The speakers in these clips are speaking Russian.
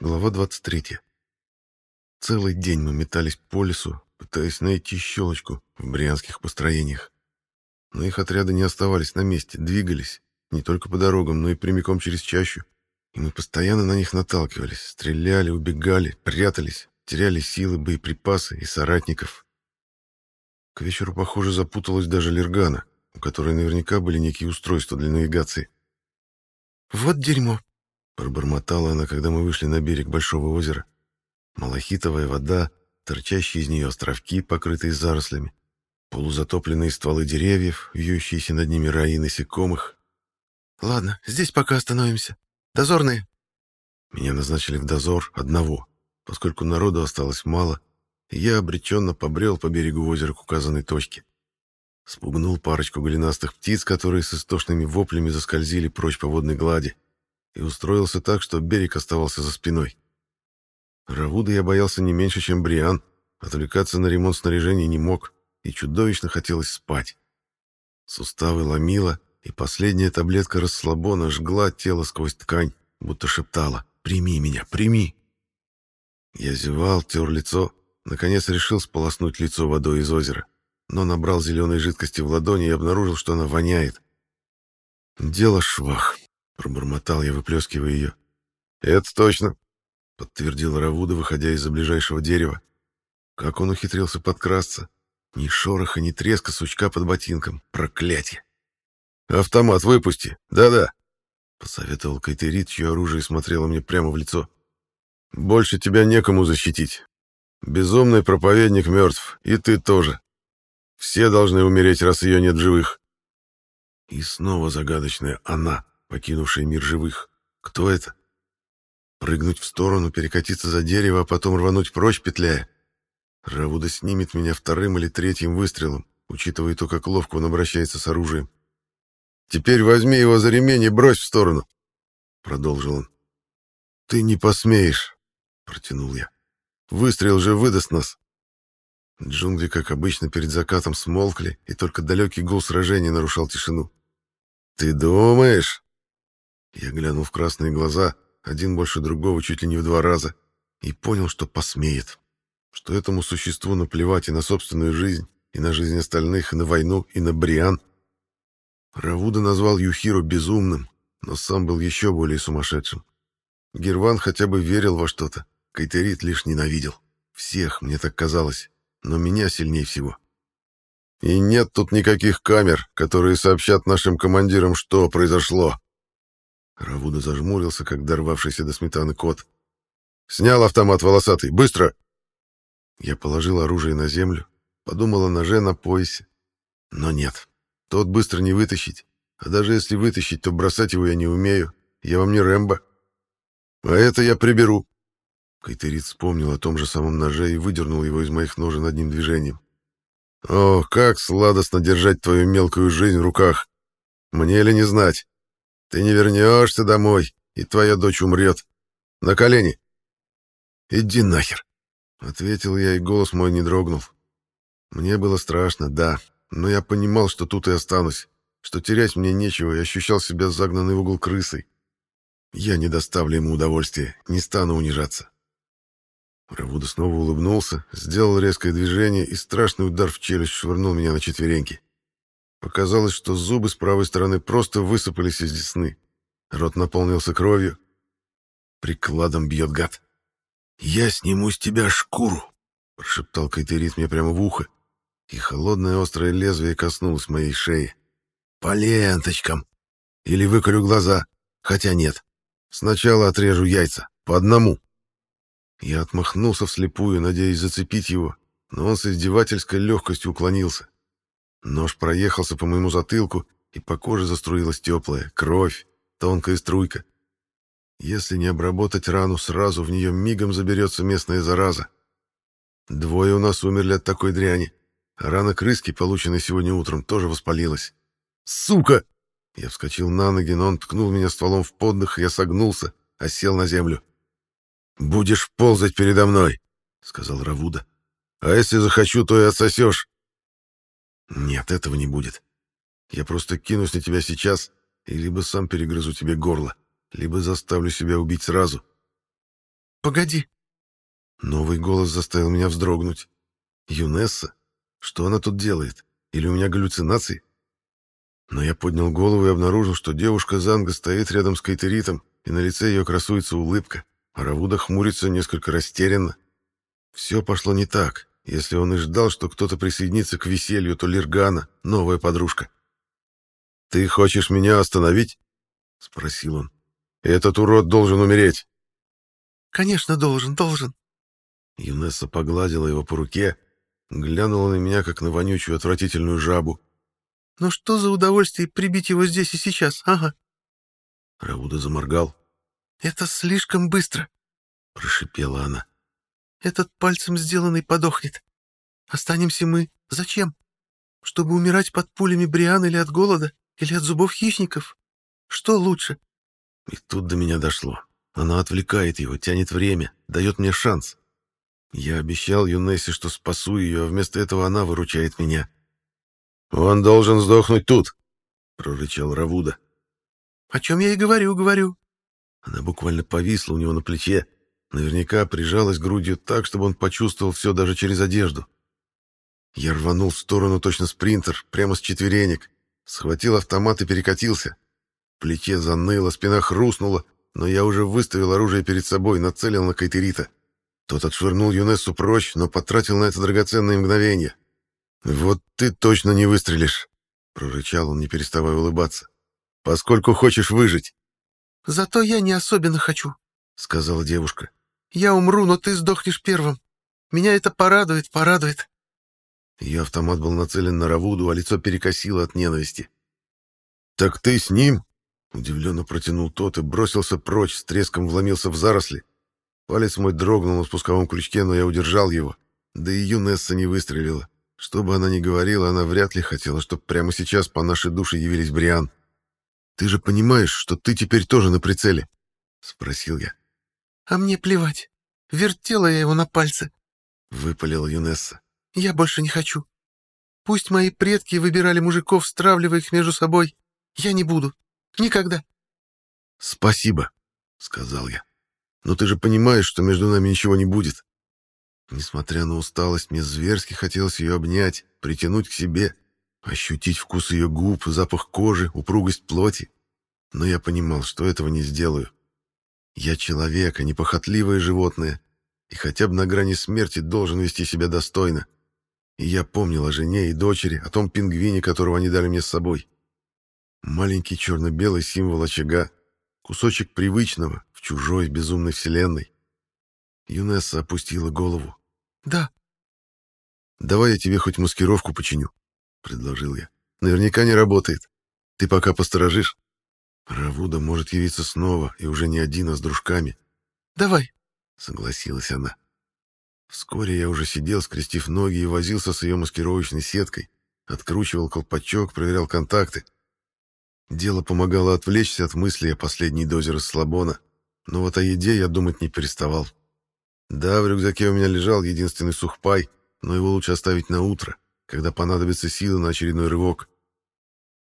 Глава 23. Целый день мы метались по лесу, пытаясь найти щелочку в брианских построениях. Но их отряды не оставались на месте, двигались, не только по дорогам, но и прямиком через чащу. И мы постоянно на них наталкивались, стреляли, убегали, прятались, теряли силы, боеприпасы и соратников. К вечеру, похоже, запуталась даже Лергана, у которой наверняка были некие устройства для навигации. «Вот дерьмо», Пробормотала она, когда мы вышли на берег большого озера. Малахитовая вода, торчащие из нее островки, покрытые зарослями, полузатопленные стволы деревьев, вьющиеся над ними раи насекомых. «Ладно, здесь пока остановимся. Дозорные!» Меня назначили в дозор одного, поскольку народу осталось мало, и я обреченно побрел по берегу озера к указанной точке. Спугнул парочку голенастых птиц, которые с истошными воплями заскользили прочь по водной глади и устроился так, что берег оставался за спиной. Равуда я боялся не меньше, чем Бриан, отвлекаться на ремонт снаряжения не мог, и чудовищно хотелось спать. Суставы ломило, и последняя таблетка расслабона жгла тело сквозь ткань, будто шептала «Прими меня, прими!». Я зевал, тер лицо, наконец решил сполоснуть лицо водой из озера, но набрал зеленой жидкости в ладони и обнаружил, что она воняет. Дело швах. Пробормотал я, выплескивая ее. «Это точно», — подтвердил Равуда, выходя из-за ближайшего дерева. Как он ухитрился подкрасться? Ни шороха, ни треска сучка под ботинком. Проклятие! «Автомат выпусти! Да-да!» — посоветовал Кайтерит, чье оружие смотрело мне прямо в лицо. «Больше тебя некому защитить. Безумный проповедник мертв, и ты тоже. Все должны умереть, раз ее нет живых». И снова загадочная «она» покинувшие мир живых. Кто это? Прыгнуть в сторону, перекатиться за дерево, а потом рвануть прочь, петляя? Равуда снимет меня вторым или третьим выстрелом, учитывая то, как ловко он обращается с оружием. «Теперь возьми его за ремень и брось в сторону», — продолжил он. «Ты не посмеешь», — протянул я. «Выстрел же выдаст нас». Джунгли, как обычно, перед закатом смолкли, и только далекий гул сражения нарушал тишину. «Ты думаешь?» Я глянул в красные глаза, один больше другого чуть ли не в два раза, и понял, что посмеет. Что этому существу наплевать и на собственную жизнь, и на жизнь остальных, и на войну, и на Бриан. Равуда назвал Юхиру безумным, но сам был еще более сумасшедшим. Герван хотя бы верил во что-то, Кайтерит лишь ненавидел. Всех, мне так казалось, но меня сильнее всего. И нет тут никаких камер, которые сообщат нашим командирам, что произошло, Равуда зажмурился, как дорвавшийся до сметаны кот. «Снял автомат волосатый! Быстро!» Я положил оружие на землю, подумал о ноже на поясе. Но нет, тот быстро не вытащить. А даже если вытащить, то бросать его я не умею. Я вам не Рэмбо. А это я приберу. Кайтерит вспомнил о том же самом ноже и выдернул его из моих ножен одним движением. О, как сладостно держать твою мелкую жизнь в руках! Мне ли не знать? Ты не вернешься домой, и твоя дочь умрет. На колени. Иди нахер, — ответил я, и голос мой не дрогнул. Мне было страшно, да, но я понимал, что тут и останусь, что терять мне нечего, и ощущал себя загнанной в угол крысой. Я не доставлю ему удовольствия, не стану унижаться. Равуда снова улыбнулся, сделал резкое движение, и страшный удар в челюсть швырнул меня на четвереньки. Показалось, что зубы с правой стороны просто высыпались из десны. Рот наполнился кровью. Прикладом бьет гад. «Я сниму с тебя шкуру!» — прошептал Кайтерит мне прямо в ухо, и холодное острое лезвие коснулось моей шеи. «По ленточкам! Или выколю глаза! Хотя нет. Сначала отрежу яйца. По одному!» Я отмахнулся вслепую, надеясь зацепить его, но он с издевательской легкостью уклонился. Нож проехался по моему затылку, и по коже заструилась теплая кровь, тонкая струйка. Если не обработать рану сразу, в нее мигом заберется местная зараза. Двое у нас умерли от такой дряни. Рана крыски, полученная сегодня утром, тоже воспалилась. «Сука!» Я вскочил на ноги, но он ткнул меня стволом в поддых, и я согнулся, а сел на землю. «Будешь ползать передо мной», — сказал Равуда. «А если захочу, то и отсосешь. Нет, этого не будет. Я просто кинусь на тебя сейчас и либо сам перегрызу тебе горло, либо заставлю себя убить сразу. погоди!» Новый голос заставил меня вздрогнуть. «Юнесса? Что она тут делает? Или у меня галлюцинации?» Но я поднял голову и обнаружил, что девушка Занга стоит рядом с Кайтеритом, и на лице ее красуется улыбка, а Равуда хмурится несколько растерянно. Все пошло не так. Если он и ждал, что кто-то присоединится к веселью, то Лиргана, новая подружка. «Ты хочешь меня остановить?» — спросил он. «Этот урод должен умереть». «Конечно, должен, должен». Юнесса погладила его по руке, глянула на меня, как на вонючую отвратительную жабу. «Ну что за удовольствие прибить его здесь и сейчас, ага?» Рауда заморгал. «Это слишком быстро», — прошипела она. «Этот пальцем сделанный подохнет. Останемся мы. Зачем? Чтобы умирать под пулями Бриан или от голода, или от зубов хищников? Что лучше?» И тут до меня дошло. Она отвлекает его, тянет время, дает мне шанс. Я обещал Юнессе, что спасу ее, а вместо этого она выручает меня. «Он должен сдохнуть тут!» — прорычал Равуда. «О чем я и говорю, говорю». Она буквально повисла у него на плече, наверняка прижалась грудью так, чтобы он почувствовал все даже через одежду. Я рванул в сторону точно спринтер, прямо с четверенек, схватил автомат и перекатился. Плече заныло, спина хрустнула, но я уже выставил оружие перед собой, нацелил на Кайтерита. Тот отшвырнул Юнессу прочь, но потратил на это драгоценные мгновения. «Вот ты точно не выстрелишь», — прорычал он, не переставая улыбаться, — «поскольку хочешь выжить». «Зато я не особенно хочу», — сказала девушка. «Я умру, но ты сдохнешь первым. Меня это порадует, порадует». Ее автомат был нацелен на Равуду, а лицо перекосило от ненависти. «Так ты с ним?» — удивленно протянул тот и бросился прочь, с треском вломился в заросли. Палец мой дрогнул на спусковом крючке, но я удержал его. Да и Юнесса не выстрелила. Что бы она ни говорила, она вряд ли хотела, чтобы прямо сейчас по нашей душе явились Бриан. «Ты же понимаешь, что ты теперь тоже на прицеле?» — спросил я. «А мне плевать. Вертела я его на пальце», — выпалила Юнесса. «Я больше не хочу. Пусть мои предки выбирали мужиков, стравливая их между собой. Я не буду. Никогда». «Спасибо», — сказал я. «Но ты же понимаешь, что между нами ничего не будет. Несмотря на усталость, мне зверски хотелось ее обнять, притянуть к себе, ощутить вкус ее губ, запах кожи, упругость плоти. Но я понимал, что этого не сделаю. Я человек, а не похотливое животное, и хотя бы на грани смерти должен вести себя достойно. И я помнил о жене и дочери, о том пингвине, которого они дали мне с собой. Маленький черно-белый символ очага, кусочек привычного в чужой безумной вселенной. Юнесса опустила голову. «Да». «Давай я тебе хоть маскировку починю», — предложил я. «Наверняка не работает. Ты пока посторожишь. Равуда может явиться снова, и уже не один, а с дружками». «Давай», — согласилась она. Вскоре я уже сидел, скрестив ноги, и возился с ее маскировочной сеткой, откручивал колпачок, проверял контакты. Дело помогало отвлечься от мыслей о последней дозе расслабона, но вот о еде я думать не переставал. Да, в рюкзаке у меня лежал единственный сухпай, но его лучше оставить на утро, когда понадобится силы на очередной рывок.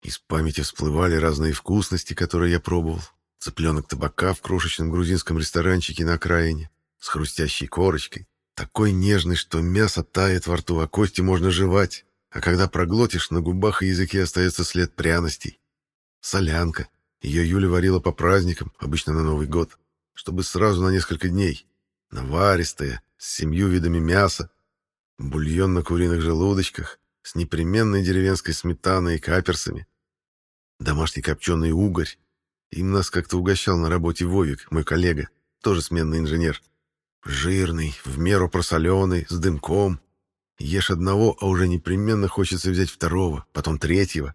Из памяти всплывали разные вкусности, которые я пробовал. Цыпленок табака в крошечном грузинском ресторанчике на окраине, с хрустящей корочкой, такой нежный, что мясо тает во рту, а кости можно жевать, а когда проглотишь, на губах и языке остается след пряностей. Солянка. Ее Юля варила по праздникам, обычно на Новый год, чтобы сразу на несколько дней наваристая, с семью видами мяса, бульон на куриных желудочках, с непременной деревенской сметаной и каперсами, домашний копченый угорь. Им нас как-то угощал на работе Вовик, мой коллега, тоже сменный инженер. Жирный, в меру просоленый, с дымком. Ешь одного, а уже непременно хочется взять второго, потом третьего.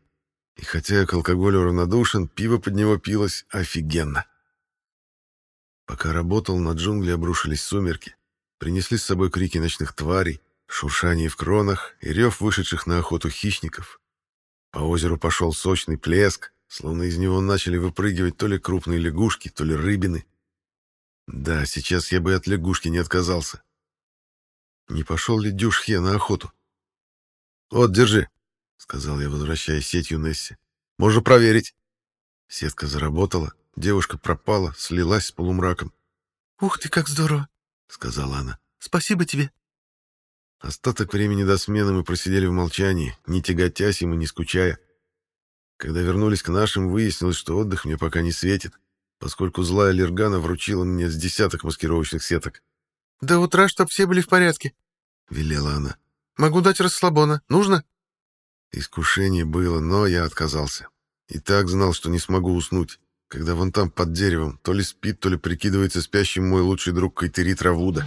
И хотя я к алкоголю равнодушен, пиво под него пилось офигенно. Пока работал, на джунгли обрушились сумерки. Принесли с собой крики ночных тварей, шуршание в кронах и рев вышедших на охоту хищников. По озеру пошел сочный плеск, словно из него начали выпрыгивать то ли крупные лягушки, то ли рыбины. Да, сейчас я бы от лягушки не отказался. Не пошел ли Дюшхе на охоту? «Вот, держи», — сказал я, возвращая сетью Несси. «Можно проверить». Сетка заработала, Девушка пропала, слилась с полумраком. «Ух ты, как здорово!» — сказала она. «Спасибо тебе!» Остаток времени до смены мы просидели в молчании, не тяготясь им и не скучая. Когда вернулись к нашим, выяснилось, что отдых мне пока не светит, поскольку злая Лергана вручила мне с десяток маскировочных сеток. «До утра, чтоб все были в порядке», — велела она. «Могу дать расслабона. Нужно?» Искушение было, но я отказался. И так знал, что не смогу уснуть, когда вон там под деревом то ли спит, то ли прикидывается спящим мой лучший друг Кайтерит Равуда.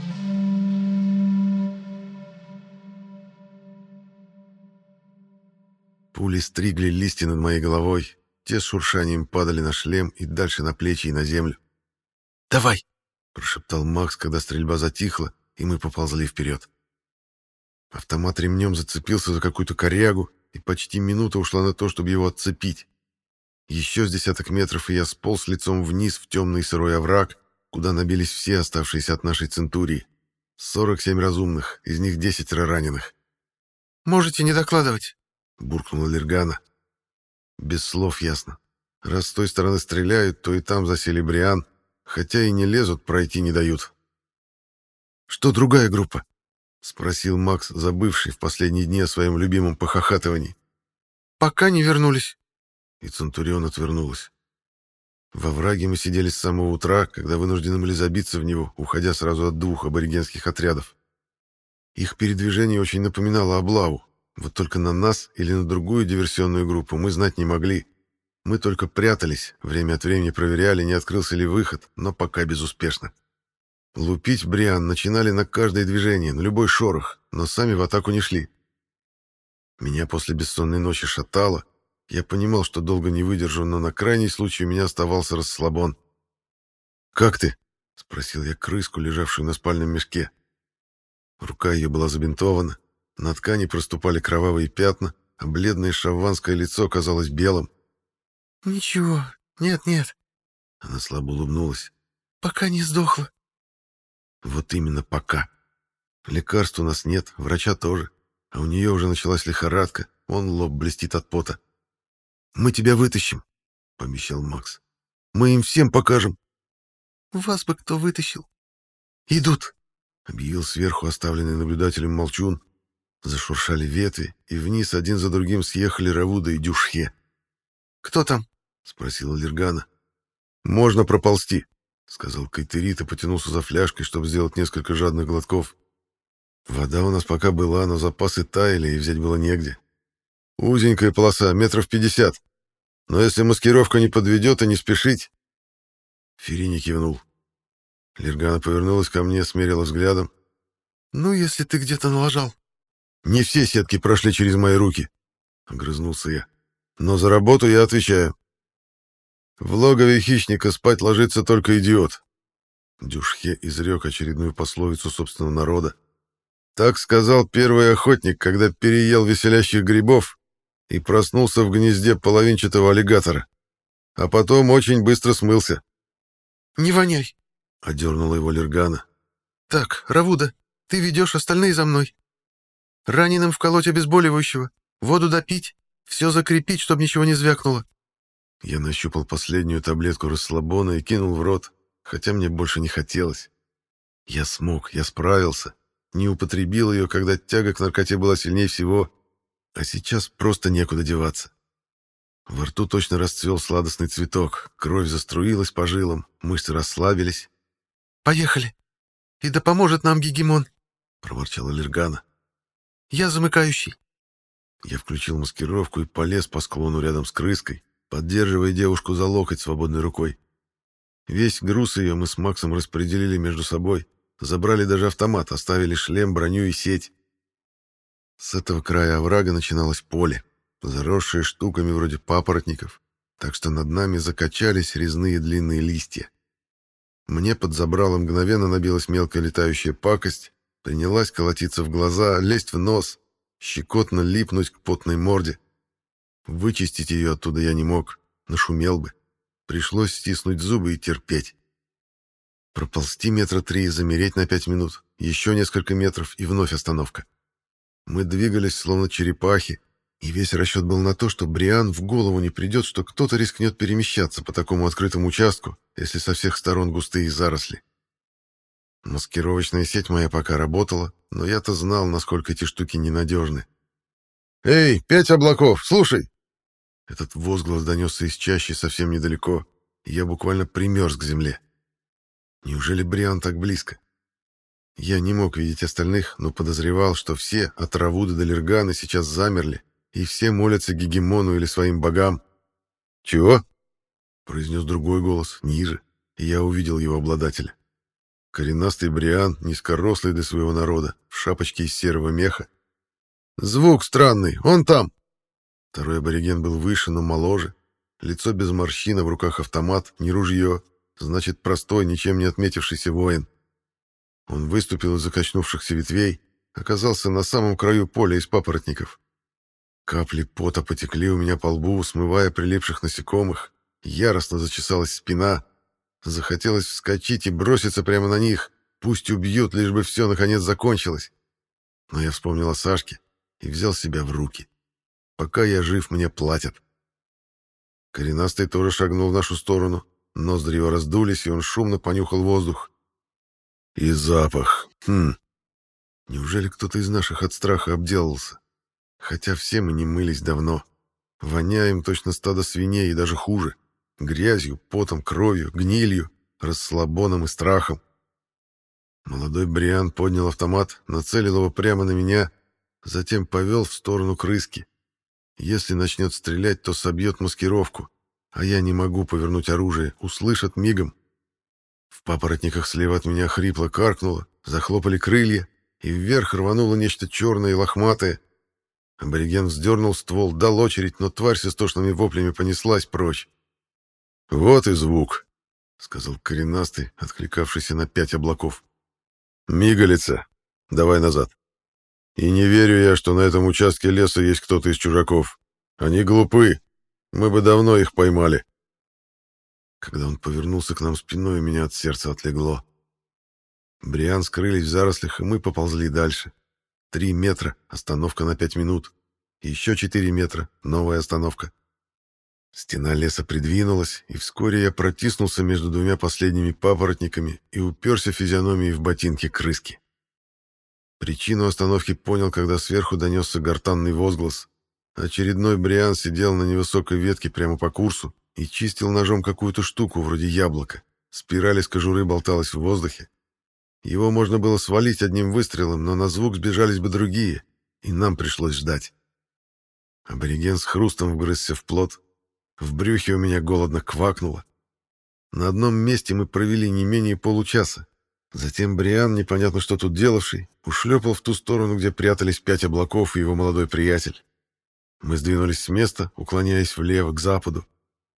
Пули стригли листья над моей головой. Те с шуршанием падали на шлем и дальше на плечи и на землю. «Давай!» — прошептал Макс, когда стрельба затихла, и мы поползли вперед. Автомат ремнем зацепился за какую-то корягу, и почти минута ушла на то, чтобы его отцепить. Еще с десяток метров, и я сполз лицом вниз в темный сырой овраг, куда набились все оставшиеся от нашей центурии. 47 разумных, из них 10 раненых. «Можете не докладывать», — буркнула Лергана. Без слов ясно. Раз с той стороны стреляют, то и там засели Бриан, хотя и не лезут, пройти не дают. «Что другая группа?» — спросил Макс, забывший в последние дни о своем любимом похохатывании. «Пока не вернулись». И Центурион отвернулась. Во враге мы сидели с самого утра, когда вынуждены были забиться в него, уходя сразу от двух аборигенских отрядов. Их передвижение очень напоминало облаву, вот только на нас или на другую диверсионную группу мы знать не могли. Мы только прятались, время от времени проверяли, не открылся ли выход, но пока безуспешно. Лупить Бриан начинали на каждое движение, на любой шорох, но сами в атаку не шли. Меня после бессонной ночи шатало. Я понимал, что долго не выдержу, но на крайний случай у меня оставался расслабон. «Как ты?» — спросил я крыску, лежавшую на спальном мешке. Рука ее была забинтована, на ткани проступали кровавые пятна, а бледное шавванское лицо казалось белым. «Ничего, нет-нет». Она слабо улыбнулась. «Пока не сдохла». «Вот именно пока. Лекарств у нас нет, врача тоже, а у нее уже началась лихорадка, он лоб блестит от пота. «Мы тебя вытащим», — пообещал Макс. «Мы им всем покажем». «Вас бы кто вытащил?» «Идут», — объявил сверху оставленный наблюдателем молчун, Зашуршали ветви, и вниз один за другим съехали Равуда и Дюшхе. «Кто там?» — спросила Лергана. «Можно проползти», — сказал Кайтерит и потянулся за фляжкой, чтобы сделать несколько жадных глотков. Вода у нас пока была, но запасы таяли, и взять было негде. Узенькая полоса, метров пятьдесят. Но если маскировка не подведет и не спешить... Ферини кивнул. Лергана повернулась ко мне, смерила взглядом. «Ну, если ты где-то налажал». Не все сетки прошли через мои руки, — огрызнулся я. Но за работу я отвечаю. В логове хищника спать ложится только идиот. Дюшхе изрек очередную пословицу собственного народа. Так сказал первый охотник, когда переел веселящих грибов и проснулся в гнезде половинчатого аллигатора. А потом очень быстро смылся. «Не воняй!» — одернула его Лергана. «Так, Равуда, ты ведешь остальные за мной. Раненым вколоть обезболивающего, воду допить, все закрепить, чтобы ничего не звякнуло. Я нащупал последнюю таблетку расслабона и кинул в рот, хотя мне больше не хотелось. Я смог, я справился. Не употребил ее, когда тяга к наркоте была сильнее всего, а сейчас просто некуда деваться. Во рту точно расцвел сладостный цветок, кровь заструилась по жилам, мышцы расслабились. «Поехали! И да поможет нам Гегемон!» — проворчала Лергана. Я замыкающий. Я включил маскировку и полез по склону рядом с крыской, поддерживая девушку за локоть свободной рукой. Весь груз ее мы с Максом распределили между собой, забрали даже автомат, оставили шлем, броню и сеть. С этого края оврага начиналось поле, заросшее штуками вроде папоротников, так что над нами закачались резные длинные листья. Мне под забрало мгновенно набилась мелкая летающая пакость, Принялась колотиться в глаза, лезть в нос, щекотно липнуть к потной морде. Вычистить ее оттуда я не мог, нашумел бы. Пришлось стиснуть зубы и терпеть. Проползти метра три, замереть на пять минут, еще несколько метров и вновь остановка. Мы двигались, словно черепахи, и весь расчет был на то, что Бриан в голову не придет, что кто-то рискнет перемещаться по такому открытому участку, если со всех сторон густые заросли. Маскировочная сеть моя пока работала, но я-то знал, насколько эти штуки ненадежны. «Эй, пять облаков, слушай!» Этот возглас донесся из чащи совсем недалеко, и я буквально примерз к земле. Неужели Бриан так близко? Я не мог видеть остальных, но подозревал, что все, от Равуда до Лергана, сейчас замерли, и все молятся Гегемону или своим богам. «Чего?» — произнес другой голос, ниже, и я увидел его обладателя. Коренастый Бриан, низкорослый для своего народа, в шапочке из серого меха. «Звук странный, он там!» Второй абориген был выше, но моложе. Лицо без морщина, в руках автомат, не ружье. Значит, простой, ничем не отметившийся воин. Он выступил из закачнувшихся ветвей, оказался на самом краю поля из папоротников. Капли пота потекли у меня по лбу, смывая прилипших насекомых. Яростно зачесалась спина. Захотелось вскочить и броситься прямо на них. Пусть убьют, лишь бы все наконец закончилось. Но я вспомнил о Сашке и взял себя в руки. Пока я жив, мне платят. Коренастый тоже шагнул в нашу сторону. Ноздри его раздулись, и он шумно понюхал воздух. И запах. Хм. Неужели кто-то из наших от страха обделался? Хотя все мы не мылись давно. Воняем точно стадо свиней и даже хуже. Грязью, потом, кровью, гнилью, расслабоном и страхом. Молодой Бриан поднял автомат, нацелил его прямо на меня, затем повел в сторону крыски. Если начнет стрелять, то собьет маскировку, а я не могу повернуть оружие, услышат мигом. В папоротниках слева от меня хрипло каркнуло, захлопали крылья, и вверх рвануло нечто черное и лохматое. Абориген вздернул ствол, дал очередь, но тварь с истошными воплями понеслась прочь. «Вот и звук», — сказал коренастый, откликавшийся на пять облаков. «Мигалица, давай назад». И не верю я, что на этом участке леса есть кто-то из чужаков. Они глупы. Мы бы давно их поймали. Когда он повернулся к нам спиной, у меня от сердца отлегло. Бриан скрылись в зарослях, и мы поползли дальше. Три метра, остановка на пять минут. Еще четыре метра, новая остановка. Стена леса придвинулась, и вскоре я протиснулся между двумя последними папоротниками и уперся физиономией в ботинки крыски. Причину остановки понял, когда сверху донесся гортанный возглас. Очередной Бриан сидел на невысокой ветке прямо по курсу и чистил ножом какую-то штуку вроде яблока. Спираль из кожуры болталась в воздухе. Его можно было свалить одним выстрелом, но на звук сбежались бы другие, и нам пришлось ждать. Абориген с хрустом вгрызся в плот. В брюхе у меня голодно квакнуло. На одном месте мы провели не менее получаса, Затем Бриан, непонятно что тут делавший, ушлепал в ту сторону, где прятались пять облаков и его молодой приятель. Мы сдвинулись с места, уклоняясь влево, к западу,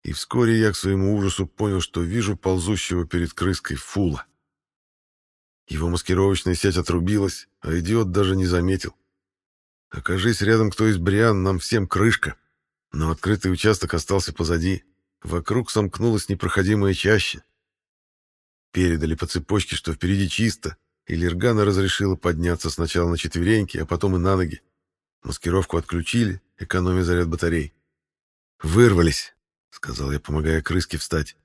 и вскоре я к своему ужасу понял, что вижу ползущего перед крыской фула. Его маскировочная сеть отрубилась, а идиот даже не заметил. Окажись рядом кто из Бриан, нам всем крышка. Но открытый участок остался позади. Вокруг сомкнулась непроходимая чаща, Передали по цепочке, что впереди чисто, и Лергана разрешила подняться сначала на четвереньки, а потом и на ноги. Маскировку отключили, экономя заряд батарей. «Вырвались», — сказал я, помогая крыске встать.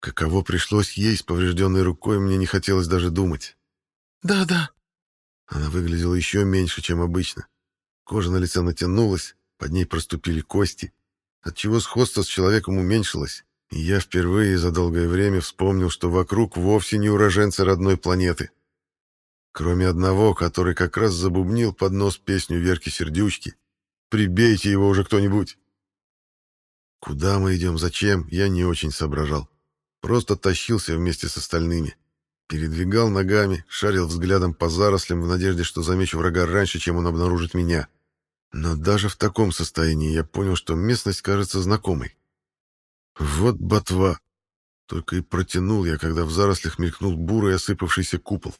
Каково пришлось ей с поврежденной рукой, мне не хотелось даже думать. «Да-да». Она выглядела еще меньше, чем обычно. Кожа на лице натянулась, под ней проступили кости, отчего сходство с человеком уменьшилось, и я впервые за долгое время вспомнил, что вокруг вовсе не уроженцы родной планеты. Кроме одного, который как раз забубнил под нос песню Верки Сердючки. «Прибейте его уже кто-нибудь!» Куда мы идем, зачем, я не очень соображал. Просто тащился вместе с остальными. Передвигал ногами, шарил взглядом по зарослям в надежде, что замечу врага раньше, чем он обнаружит меня. Но даже в таком состоянии я понял, что местность кажется знакомой. Вот ботва! Только и протянул я, когда в зарослях мелькнул бурый осыпавшийся купол.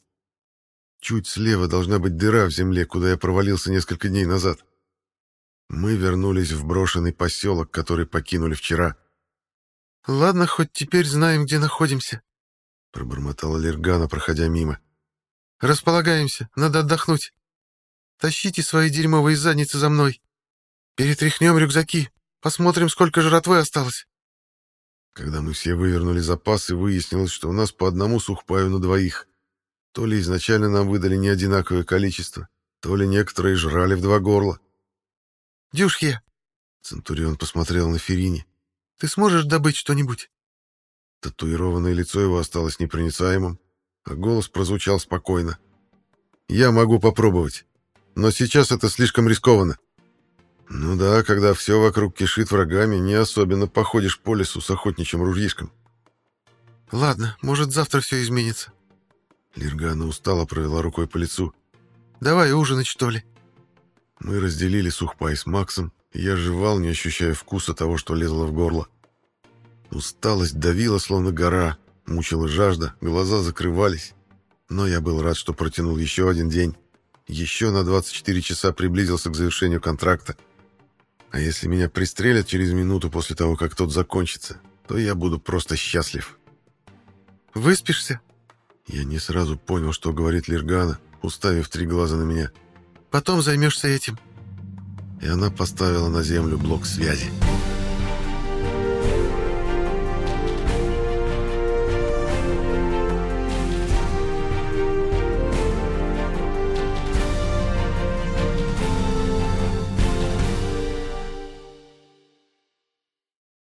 Чуть слева должна быть дыра в земле, куда я провалился несколько дней назад. Мы вернулись в брошенный поселок, который покинули вчера. — Ладно, хоть теперь знаем, где находимся, — пробормотала Лергана, проходя мимо. — Располагаемся, надо отдохнуть. Тащите свои дерьмовые задницы за мной. Перетряхнем рюкзаки, посмотрим, сколько жратвы осталось. Когда мы все вывернули запасы, выяснилось, что у нас по одному сухпаю на двоих. То ли изначально нам выдали не одинаковое количество, то ли некоторые жрали в два горла. «Дюшхе!» Центурион посмотрел на Ферини. «Ты сможешь добыть что-нибудь?» Татуированное лицо его осталось непроницаемым, а голос прозвучал спокойно. «Я могу попробовать, но сейчас это слишком рискованно. Ну да, когда все вокруг кишит врагами, не особенно походишь по лесу с охотничьим ружьишком. Ладно, может, завтра все изменится. Лиргана устало провела рукой по лицу. Давай ужинать, что ли? Мы разделили сухпай с Максом, и я жевал, не ощущая вкуса того, что лезло в горло. Усталость давила, словно гора, мучила жажда, глаза закрывались. Но я был рад, что протянул еще один день. Еще на 24 часа приблизился к завершению контракта. А если меня пристрелят через минуту после того, как тот закончится, то я буду просто счастлив. «Выспишься?» Я не сразу понял, что говорит Лиргана, уставив три глаза на меня. «Потом займешься этим». И она поставила на землю блок связи. «Связи».